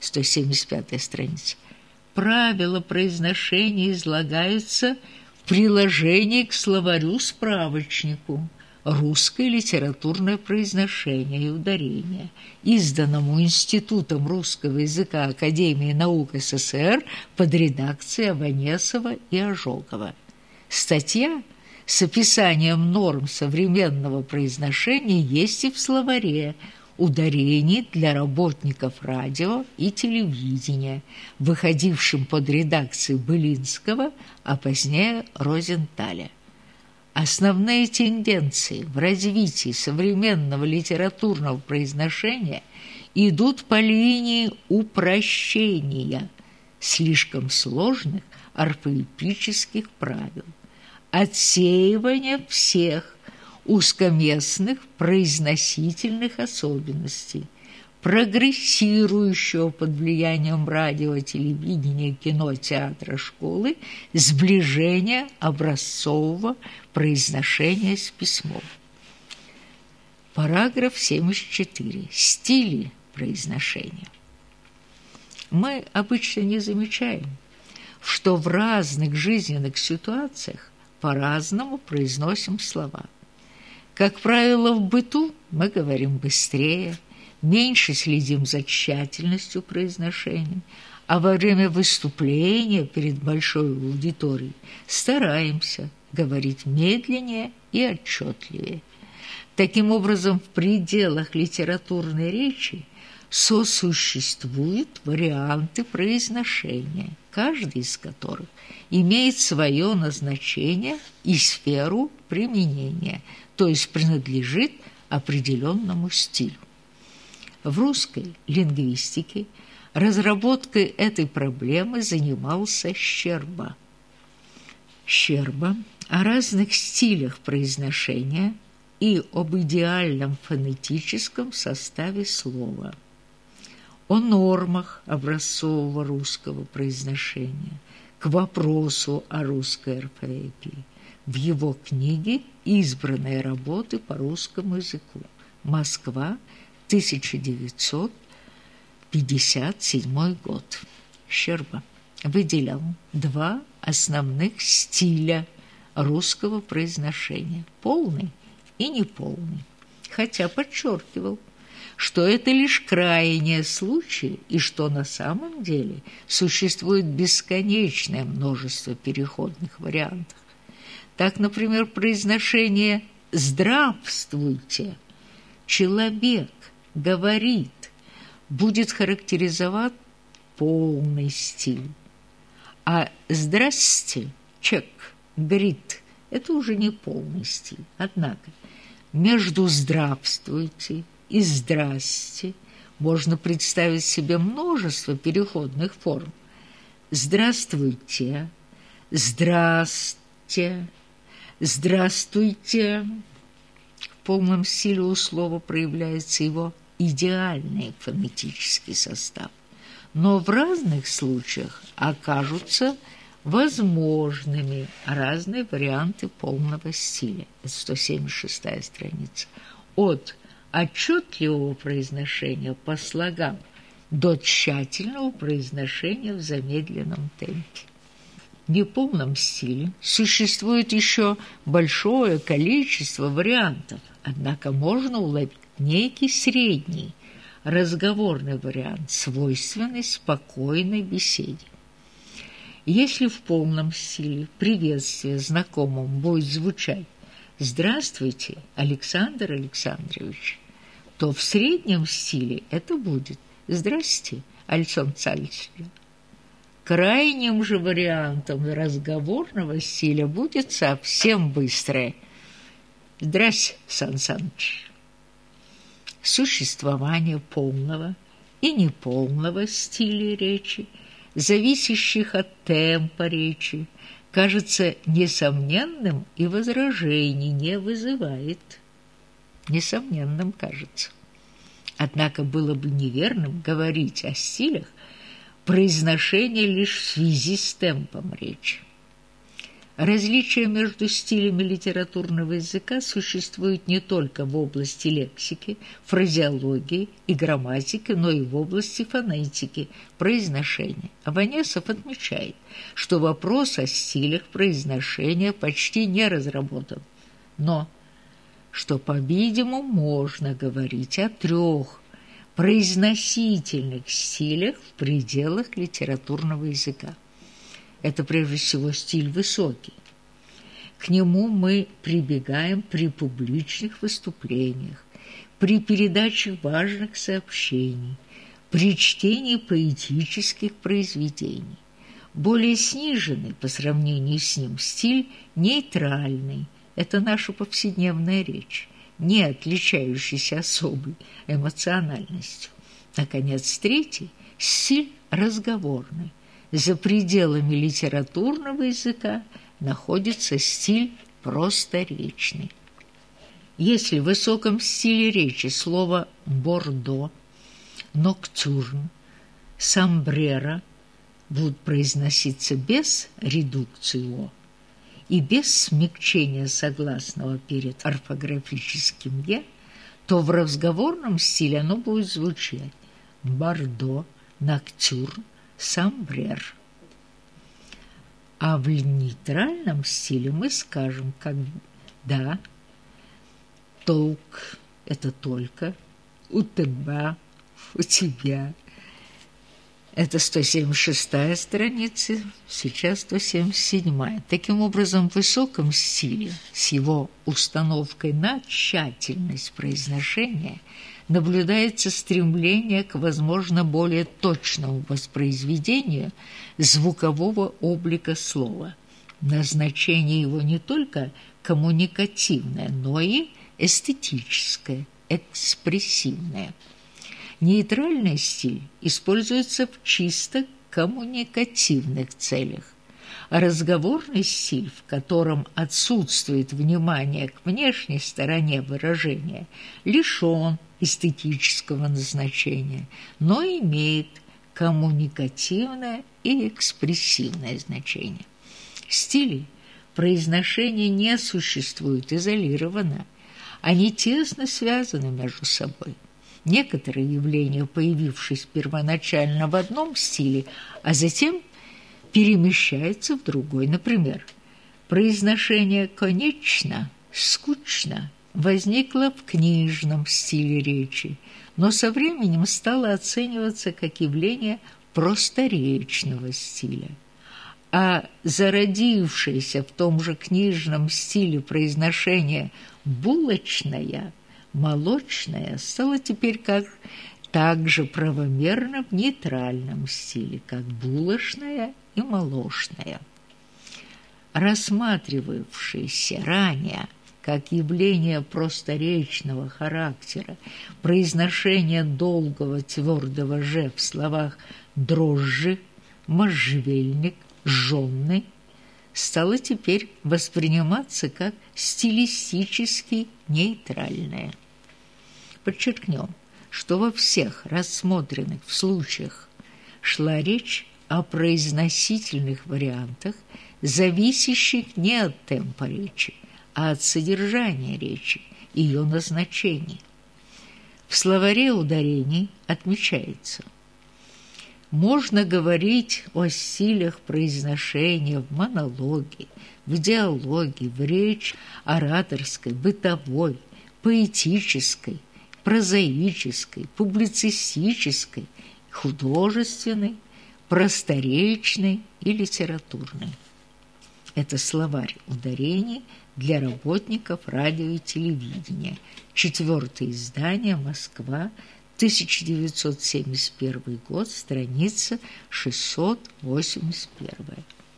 175 страница. Правила произношения излагаются в приложении к словарю-справочнику «Русское литературное произношение и ударение», изданному Институтом русского языка Академии наук СССР под редакцией Аванесова и Ожогова. Статья с описанием норм современного произношения есть и в словаре ударений для работников радио и телевидения, выходившим под редакцией Былинского, а позднее Розенталя. Основные тенденции в развитии современного литературного произношения идут по линии упрощения слишком сложных орфоэпических правил, отсеивания всех узкоместных произносительных особенностей, прогрессирующего под влиянием радио, телевидения, кино, театра, школы, сближения образцового произношения с письмом. Параграф 74. Стили произношения. Мы обычно не замечаем, что в разных жизненных ситуациях по-разному произносим слова – как правило, в быту мы говорим быстрее, меньше следим за тщательностью произношения, а во время выступления перед большой аудиторией стараемся говорить медленнее и отчетливее. Таким образом, в пределах литературной речи сосуществуют варианты произношения, каждый из которых имеет свое назначение и сферу применения – то есть принадлежит определенному стилю. В русской лингвистике разработкой этой проблемы занимался Щерба. Щерба о разных стилях произношения и об идеальном фонетическом составе слова, о нормах образцового русского произношения, к вопросу о русской орфоэпии, в его книге «Избранные работы по русскому языку. Москва, 1957 год». Щерба выделял два основных стиля русского произношения – полный и неполный, хотя подчеркивал, что это лишь крайние случаи и что на самом деле существует бесконечное множество переходных вариантов. Так, например, произношение «здравствуйте» человек говорит, будет характеризовать полный стиль. А «здрасте» человек говорит, это уже не полный стиль. Однако между «здравствуйте» и «здрасте» можно представить себе множество переходных форм. «Здравствуйте», «здрасте», «Здравствуйте!» В полном стиле у слова проявляется его идеальный фонетический состав. Но в разных случаях окажутся возможными разные варианты полного стиля. Это 176 страница. От отчетливого произношения по слогам до тщательного произношения в замедленном темпе неполном стиле существует еще большое количество вариантов, однако можно уловить некий средний разговорный вариант, свойственный спокойной беседе. Если в полном стиле приветствие знакомым будет звучать «Здравствуйте, Александр Александрович», то в среднем стиле это будет «Здрасте, Александр Александрович». Крайним же вариантом разговорного стиля будет совсем быстрое. Здрасте, Сан Саныч. Существование полного и неполного стиля речи, зависящих от темпа речи, кажется несомненным и возражений не вызывает. Несомненным кажется. Однако было бы неверным говорить о стилях, произношение лишь в связи с темпом речи. Различия между стилями литературного языка существуют не только в области лексики, фразеологии и грамматики, но и в области фонетики, произношения. Аванесов отмечает, что вопрос о стилях произношения почти не разработан, но что, по-видимому, можно говорить о трех произносительных стилях в пределах литературного языка. Это прежде всего стиль высокий. К нему мы прибегаем при публичных выступлениях, при передаче важных сообщений, при чтении поэтических произведений. Более сниженный по сравнению с ним стиль нейтральный – это наша повседневная речь, не отличающийся особой эмоциональностью. Наконец, третий – стиль разговорный за пределами литературного языка находится стиль просторечный. Если в высоком стиле речи слово «бордо», «ноктюрн», «самбрера» будут произноситься без редукции и без смягчения согласного перед орфографическим «е», то в разговорном стиле оно будет звучать «бордо», «ноктюрн», самбрер. А в нейтральном стиле мы скажем, как «да», «толк» — это «только», «у тебя», «у тебя». Это 176-я страница, сейчас 177-я. Таким образом, в высоком стиле, с его установкой на тщательность произношения – наблюдается стремление к, возможно, более точному воспроизведению звукового облика слова. Назначение его не только коммуникативное, но и эстетическое, экспрессивное. Нейтральный стиль используется в чисто коммуникативных целях, а разговорный стиль, в котором отсутствует внимание к внешней стороне выражения, лишён эстетического назначения, но имеет коммуникативное и экспрессивное значение. Стили произношения не существуют изолированно, они тесно связаны между собой. Некоторые явления, появившись первоначально в одном стиле, а затем перемещаются в другой. Например, произношение «конечно», «скучно» возникла в книжном стиле речи, но со временем стала оцениваться как явление просторечного стиля. А зародившееся в том же книжном стиле произношение «булочная», «молочная» стало теперь как также правомерно в нейтральном стиле, как «булочная» и «молочная». Рассматривавшиеся ранее – как явление просторечного характера, произношение долгого твердого «ж» в словах «дрожжи», «можжевельник», «жжённый» стало теперь восприниматься как стилистически нейтральное. Подчеркнем, что во всех рассмотренных случаях шла речь о произносительных вариантах, зависящих не от темпа речи, а от содержания речи, ее назначения. В словаре ударений отмечается можно говорить о стилях произношения в монологе, в диалоге, в речи ораторской, бытовой, поэтической, прозаической, публицистической, художественной, просторечной и литературной. Это словарь ударений для работников радио и телевидения. Четвертое издание «Москва», 1971 год, страница 681.